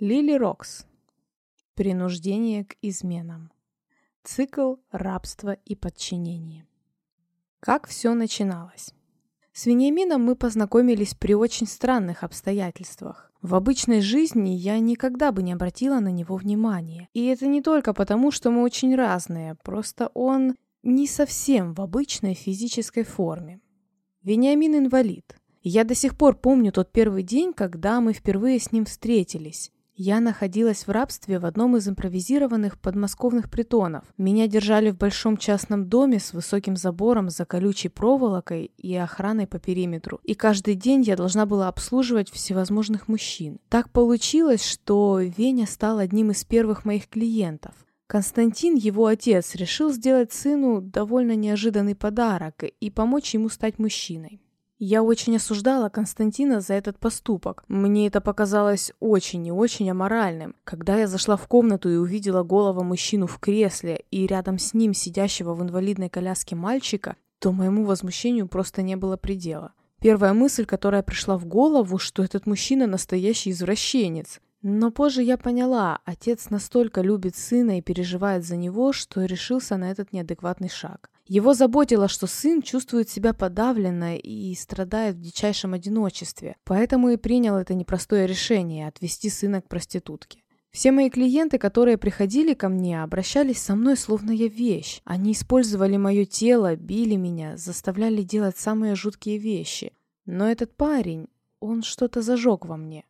Лили Рокс. Принуждение к изменам. Цикл рабства и подчинения. Как все начиналось? С Вениамином мы познакомились при очень странных обстоятельствах. В обычной жизни я никогда бы не обратила на него внимания. И это не только потому, что мы очень разные, просто он не совсем в обычной физической форме. Вениамин инвалид. Я до сих пор помню тот первый день, когда мы впервые с ним встретились. Я находилась в рабстве в одном из импровизированных подмосковных притонов. Меня держали в большом частном доме с высоким забором за колючей проволокой и охраной по периметру. И каждый день я должна была обслуживать всевозможных мужчин. Так получилось, что Веня стал одним из первых моих клиентов. Константин, его отец, решил сделать сыну довольно неожиданный подарок и помочь ему стать мужчиной. Я очень осуждала Константина за этот поступок. Мне это показалось очень и очень аморальным. Когда я зашла в комнату и увидела голову мужчину в кресле и рядом с ним сидящего в инвалидной коляске мальчика, то моему возмущению просто не было предела. Первая мысль, которая пришла в голову, что этот мужчина настоящий извращенец. Но позже я поняла, отец настолько любит сына и переживает за него, что решился на этот неадекватный шаг. Его заботило, что сын чувствует себя подавленно и страдает в дичайшем одиночестве, поэтому и принял это непростое решение – отвести сына к проститутке. Все мои клиенты, которые приходили ко мне, обращались со мной словно я вещь. Они использовали мое тело, били меня, заставляли делать самые жуткие вещи. Но этот парень, он что-то зажег во мне.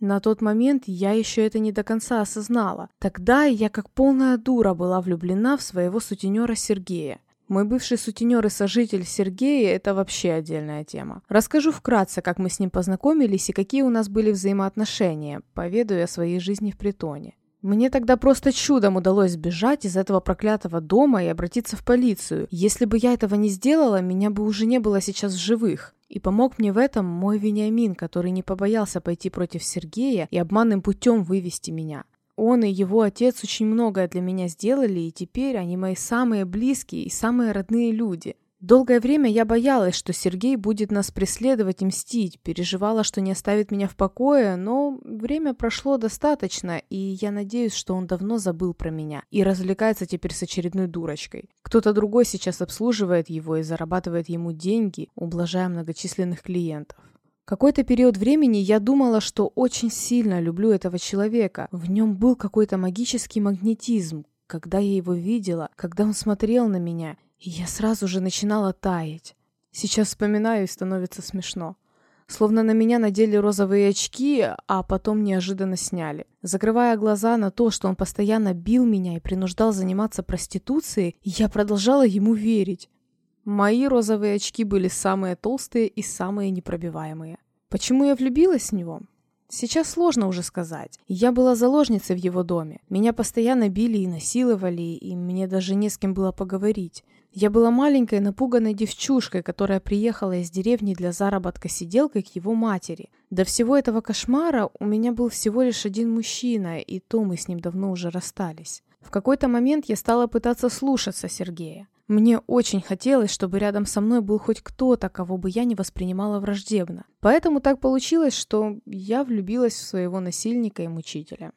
На тот момент я еще это не до конца осознала. Тогда я как полная дура была влюблена в своего сутенера Сергея. Мой бывший сутенер и сожитель Сергей – это вообще отдельная тема. Расскажу вкратце, как мы с ним познакомились и какие у нас были взаимоотношения, поведаю о своей жизни в притоне. Мне тогда просто чудом удалось сбежать из этого проклятого дома и обратиться в полицию. Если бы я этого не сделала, меня бы уже не было сейчас в живых. И помог мне в этом мой Вениамин, который не побоялся пойти против Сергея и обманным путем вывести меня. Он и его отец очень многое для меня сделали, и теперь они мои самые близкие и самые родные люди. Долгое время я боялась, что Сергей будет нас преследовать и мстить, переживала, что не оставит меня в покое, но время прошло достаточно, и я надеюсь, что он давно забыл про меня и развлекается теперь с очередной дурочкой. Кто-то другой сейчас обслуживает его и зарабатывает ему деньги, ублажая многочисленных клиентов. Какой-то период времени я думала, что очень сильно люблю этого человека. В нем был какой-то магический магнетизм. Когда я его видела, когда он смотрел на меня, я сразу же начинала таять. Сейчас вспоминаю и становится смешно. Словно на меня надели розовые очки, а потом неожиданно сняли. Закрывая глаза на то, что он постоянно бил меня и принуждал заниматься проституцией, я продолжала ему верить. Мои розовые очки были самые толстые и самые непробиваемые. Почему я влюбилась в него? Сейчас сложно уже сказать. Я была заложницей в его доме. Меня постоянно били и насиловали, и мне даже не с кем было поговорить. Я была маленькой напуганной девчушкой, которая приехала из деревни для заработка сиделкой к его матери. До всего этого кошмара у меня был всего лишь один мужчина, и то мы с ним давно уже расстались. В какой-то момент я стала пытаться слушаться Сергея. Мне очень хотелось, чтобы рядом со мной был хоть кто-то, кого бы я не воспринимала враждебно. Поэтому так получилось, что я влюбилась в своего насильника и мучителя.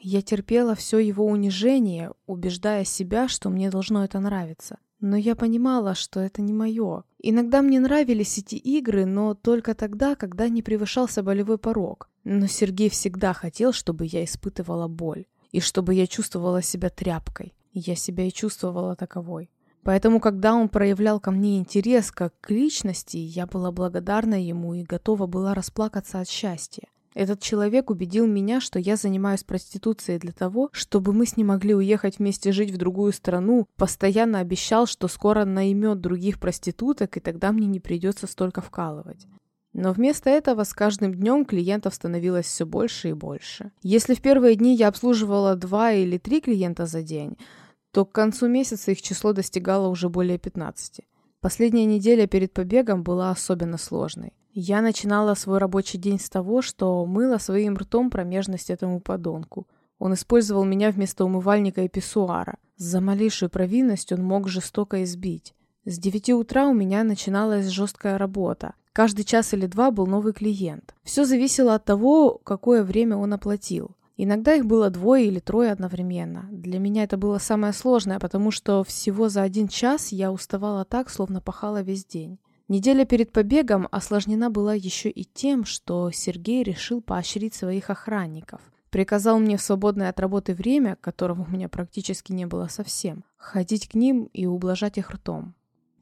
Я терпела все его унижение, убеждая себя, что мне должно это нравиться. Но я понимала, что это не мое. Иногда мне нравились эти игры, но только тогда, когда не превышался болевой порог. Но Сергей всегда хотел, чтобы я испытывала боль. И чтобы я чувствовала себя тряпкой. Я себя и чувствовала таковой. Поэтому, когда он проявлял ко мне интерес как к личности, я была благодарна ему и готова была расплакаться от счастья. Этот человек убедил меня, что я занимаюсь проституцией для того, чтобы мы с ним могли уехать вместе жить в другую страну, постоянно обещал, что скоро наймет других проституток, и тогда мне не придется столько вкалывать. Но вместо этого с каждым днем клиентов становилось все больше и больше. Если в первые дни я обслуживала два или три клиента за день, то к концу месяца их число достигало уже более 15. Последняя неделя перед побегом была особенно сложной. Я начинала свой рабочий день с того, что мыла своим ртом промежность этому подонку. Он использовал меня вместо умывальника и писсуара. За малейшую провинность он мог жестоко избить. С 9 утра у меня начиналась жесткая работа. Каждый час или два был новый клиент. Все зависело от того, какое время он оплатил. Иногда их было двое или трое одновременно. Для меня это было самое сложное, потому что всего за один час я уставала так, словно пахала весь день. Неделя перед побегом осложнена была еще и тем, что Сергей решил поощрить своих охранников. Приказал мне в свободное от работы время, которого у меня практически не было совсем, ходить к ним и ублажать их ртом.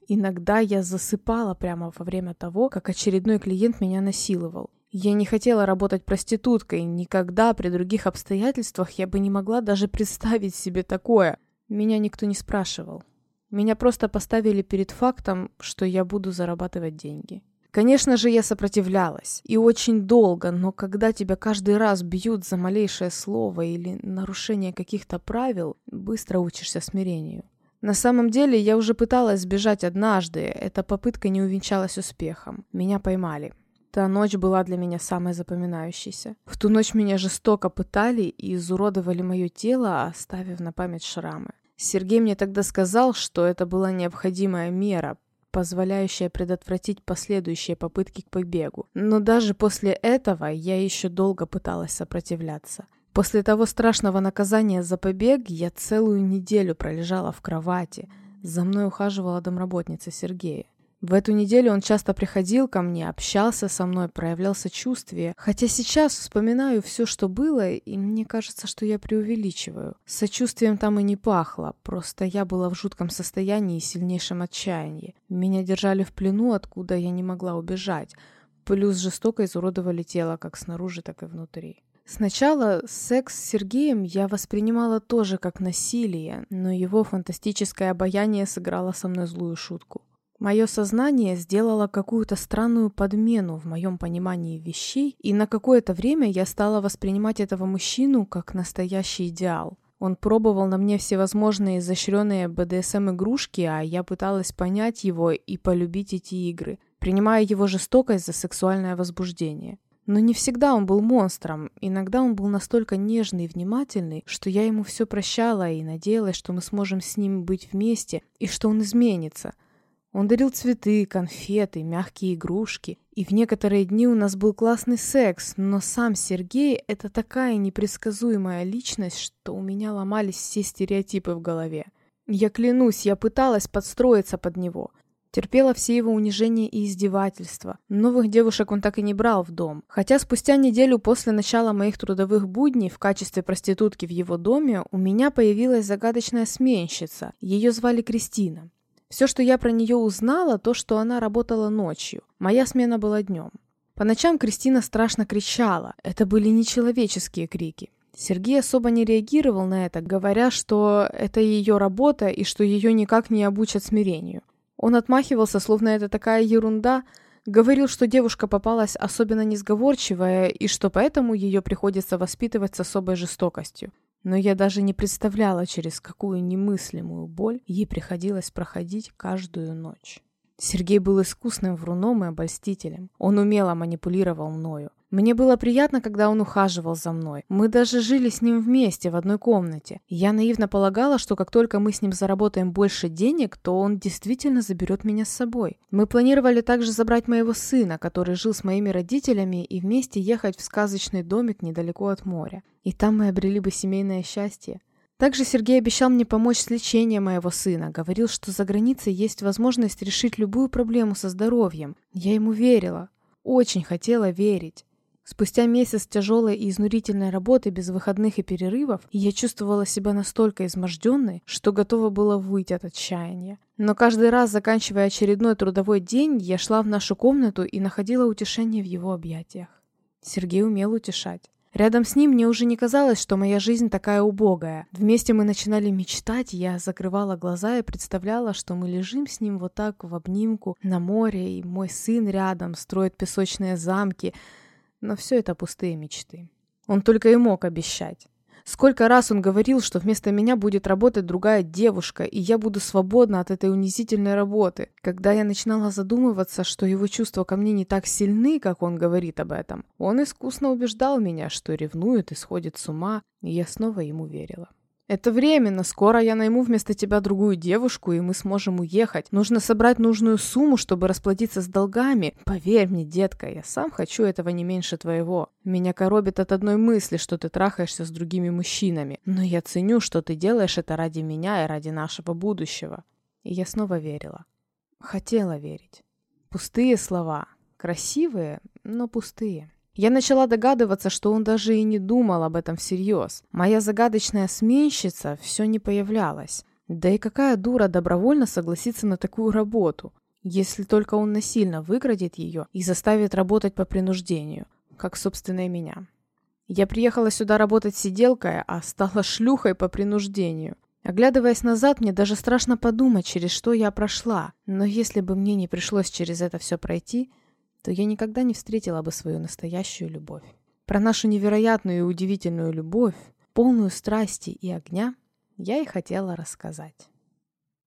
Иногда я засыпала прямо во время того, как очередной клиент меня насиловал. Я не хотела работать проституткой, никогда при других обстоятельствах я бы не могла даже представить себе такое. Меня никто не спрашивал. Меня просто поставили перед фактом, что я буду зарабатывать деньги. Конечно же, я сопротивлялась. И очень долго, но когда тебя каждый раз бьют за малейшее слово или нарушение каких-то правил, быстро учишься смирению. На самом деле, я уже пыталась сбежать однажды. Эта попытка не увенчалась успехом. Меня поймали. Та ночь была для меня самой запоминающейся. В ту ночь меня жестоко пытали и изуродовали мое тело, оставив на память шрамы. Сергей мне тогда сказал, что это была необходимая мера, позволяющая предотвратить последующие попытки к побегу. Но даже после этого я еще долго пыталась сопротивляться. После того страшного наказания за побег я целую неделю пролежала в кровати. За мной ухаживала домработница Сергея. В эту неделю он часто приходил ко мне, общался со мной, проявлял сочувствие. Хотя сейчас вспоминаю все, что было, и мне кажется, что я преувеличиваю. Сочувствием там и не пахло, просто я была в жутком состоянии и сильнейшем отчаянии. Меня держали в плену, откуда я не могла убежать. Плюс жестоко изуродовали тело как снаружи, так и внутри. Сначала секс с Сергеем я воспринимала тоже как насилие, но его фантастическое обаяние сыграло со мной злую шутку. Мое сознание сделало какую-то странную подмену в моем понимании вещей, и на какое-то время я стала воспринимать этого мужчину как настоящий идеал. Он пробовал на мне всевозможные изощренные БДСМ-игрушки, а я пыталась понять его и полюбить эти игры, принимая его жестокость за сексуальное возбуждение. Но не всегда он был монстром, иногда он был настолько нежный и внимательный, что я ему все прощала и надеялась, что мы сможем с ним быть вместе и что он изменится – он дарил цветы, конфеты, мягкие игрушки. И в некоторые дни у нас был классный секс, но сам Сергей — это такая непредсказуемая личность, что у меня ломались все стереотипы в голове. Я клянусь, я пыталась подстроиться под него. Терпела все его унижения и издевательства. Новых девушек он так и не брал в дом. Хотя спустя неделю после начала моих трудовых будней в качестве проститутки в его доме у меня появилась загадочная сменщица. Ее звали Кристина. Все, что я про нее узнала, то, что она работала ночью. Моя смена была днем. По ночам Кристина страшно кричала. Это были нечеловеческие крики. Сергей особо не реагировал на это, говоря, что это ее работа и что ее никак не обучат смирению. Он отмахивался, словно это такая ерунда, говорил, что девушка попалась особенно несговорчивая и что поэтому ее приходится воспитывать с особой жестокостью но я даже не представляла, через какую немыслимую боль ей приходилось проходить каждую ночь. Сергей был искусным вруном и обольстителем. Он умело манипулировал мною. Мне было приятно, когда он ухаживал за мной. Мы даже жили с ним вместе в одной комнате. Я наивно полагала, что как только мы с ним заработаем больше денег, то он действительно заберет меня с собой. Мы планировали также забрать моего сына, который жил с моими родителями, и вместе ехать в сказочный домик недалеко от моря. И там мы обрели бы семейное счастье. Также Сергей обещал мне помочь с лечением моего сына. Говорил, что за границей есть возможность решить любую проблему со здоровьем. Я ему верила. Очень хотела верить. Спустя месяц тяжелой и изнурительной работы без выходных и перерывов, я чувствовала себя настолько изможденной, что готова была выйти от отчаяния. Но каждый раз, заканчивая очередной трудовой день, я шла в нашу комнату и находила утешение в его объятиях. Сергей умел утешать. Рядом с ним мне уже не казалось, что моя жизнь такая убогая. Вместе мы начинали мечтать, я закрывала глаза и представляла, что мы лежим с ним вот так в обнимку на море, и мой сын рядом строит песочные замки — но все это пустые мечты. Он только и мог обещать. Сколько раз он говорил, что вместо меня будет работать другая девушка, и я буду свободна от этой унизительной работы. Когда я начинала задумываться, что его чувства ко мне не так сильны, как он говорит об этом, он искусно убеждал меня, что ревнует и сходит с ума, и я снова ему верила. Это временно, скоро я найму вместо тебя другую девушку, и мы сможем уехать. Нужно собрать нужную сумму, чтобы расплатиться с долгами. Поверь мне, детка, я сам хочу этого не меньше твоего. Меня коробит от одной мысли, что ты трахаешься с другими мужчинами. Но я ценю, что ты делаешь это ради меня и ради нашего будущего. И я снова верила. Хотела верить. Пустые слова. Красивые, но пустые. Я начала догадываться, что он даже и не думал об этом всерьез. Моя загадочная сменщица все не появлялась. Да и какая дура добровольно согласится на такую работу, если только он насильно выградит ее и заставит работать по принуждению, как, собственно, и меня. Я приехала сюда работать сиделкой, а стала шлюхой по принуждению. Оглядываясь назад, мне даже страшно подумать, через что я прошла. Но если бы мне не пришлось через это все пройти, то я никогда не встретила бы свою настоящую любовь. Про нашу невероятную и удивительную любовь, полную страсти и огня, я и хотела рассказать.